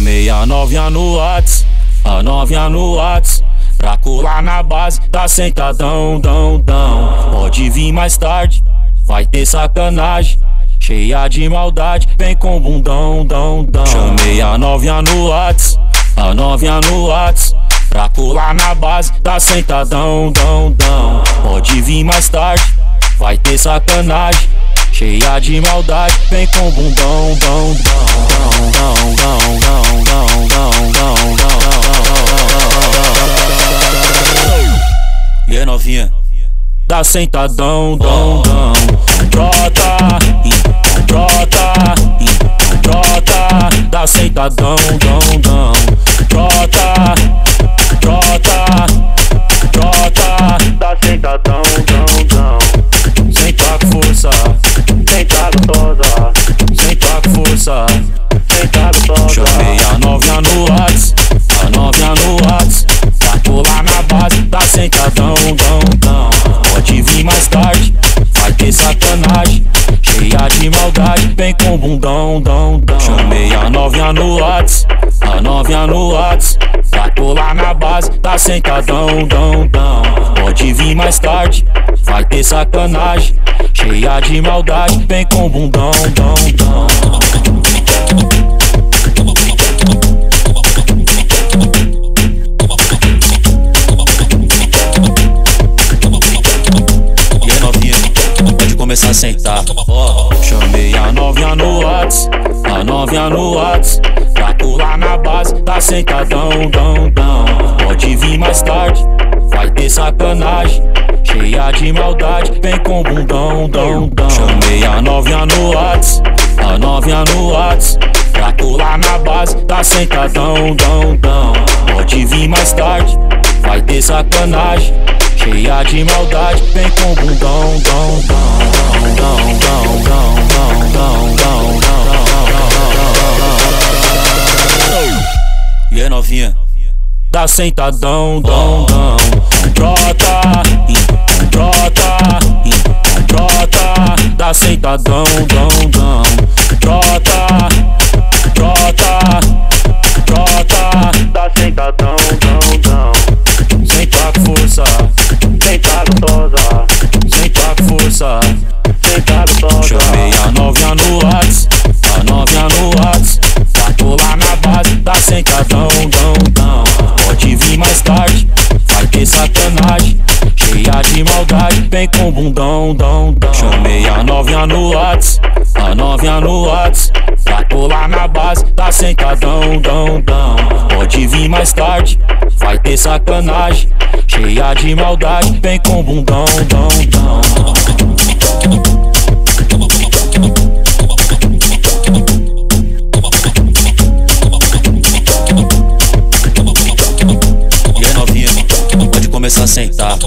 Chamei a novinha no Whats, a novinha no Whats. Pra colar na base, tá sentadão, dão, dão. Pode vir mais tarde, vai ter sacanagem. Cheia de maldade, vem com bundão, dão, dão. Chamei a novinha no Whats, a novinha no Whats. Pra colar na base, tá sentadão, dão, dão. Pode vir mais tarde, vai ter sacanagem. Cheia de maldade, vem com bundão, dão, novinha? Sentadão, dão, dão. Trota, trota, trota. Tá sentadão, dão, dão. Trota, trota, trota. Tá sentadão, dão, dão. Senta com força, senta gostosa. Sacanagem. Cheia de maldade, vem com bundão, dão, dão. Chamei a novinha no Whats, a novinha no Whats. Pra colar na base, tá sentadão, dão, dão. Pode vir mais tarde, vai ter sacanagem. Cheia de maldade, vem com bundão, dão, dão. Pode começar a sentar. Ó, chamei a novinha no Whats, a novinha no Whats. Pra pular na base, tá sentadão, dão, dão. Pode vir mais tarde, vai ter sacanagem. Cheia de maldade, vem com bundão, dão, dão. Chamei a novinha no Whats, a novinha no Whats. Pra pular na base, tá sentadão, dão, dão. Pode vir mais tarde, vai ter sacanagem. Cheia de maldade, vem com bundão, dão, dão, dão, dão, dão, dão, dão, dão, dão. E aí, novinha? Tá sentadão, dão, dão. Trota, trota, trota. Tá sentadão, dão, dão. Trota, trota, trota. Tá sentadão, base, tá sentadão, dão, dão. Pode vir mais tarde, vai ter sacanagem. Cheia de maldade, vem com bundão, dão, dão. Chamei a novinha no Whats, a novinha no Whats. Pra colar na base, tá sentadão, dão, dão. Pode vir mais tarde, vai ter sacanagem. Cheia de maldade, vem com bundão, dão, dão. pra sentar.